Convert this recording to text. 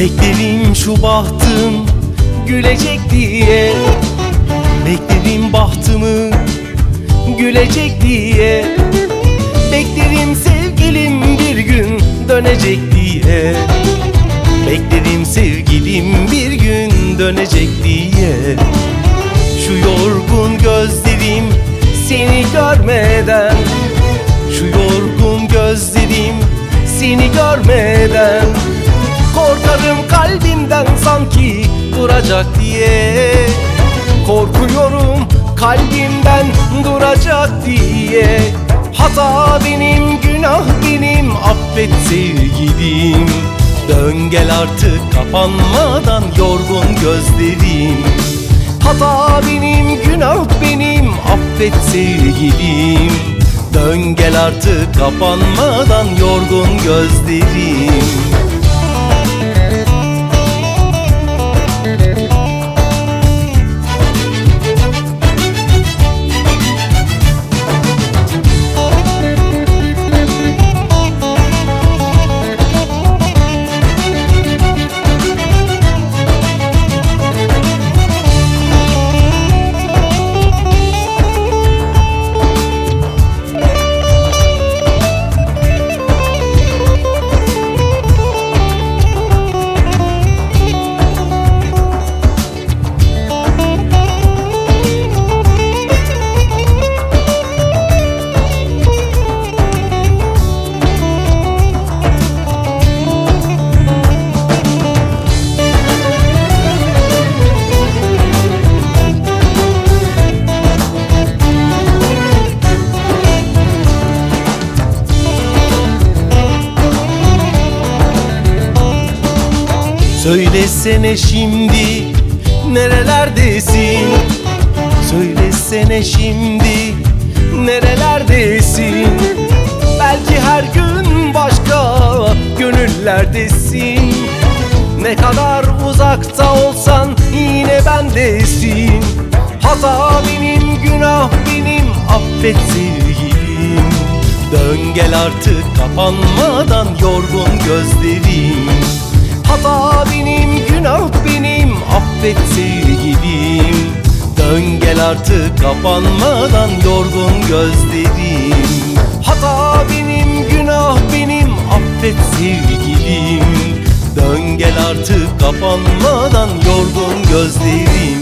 Bekledim şu bahtım gülecek diye. Bekledim bahtımı gülecek diye. Bekledim sevgilim bir gün dönecek diye. Bekledim sevgilim bir gün dönecek diye. Şu yorgun gözlerim seni görmeden. Şu yorgun gözlerim seni görmeden Korkarım kalbimden sanki duracak diye. Korkuyorum kalbimden duracak diye. Hata benim, günah benim, affet sevgilim. Dön gel artık kapanmadan yorgun gözlerim. Hata benim, günah benim, affet sevgilim. Dön gel artık kapanmadan yorgun gözlerim Söylesene şimdi nerelerdesin? Söylesene şimdi nerelerdesin? Belki her gün başka gönüllerdesin. Ne kadar uzakta olsan yine bendesin. Hata benim, günah benim, affet sevgilim. Dön gel artık kapanmadan yorgun gözlerim Hata benim, günah benim, affet sevgilim. Dön gel artık kapanmadan yorgun gözlerim. Hata benim, günah benim, affet sevgilim. Dön gel artık kapanmadan yorgun gözlerim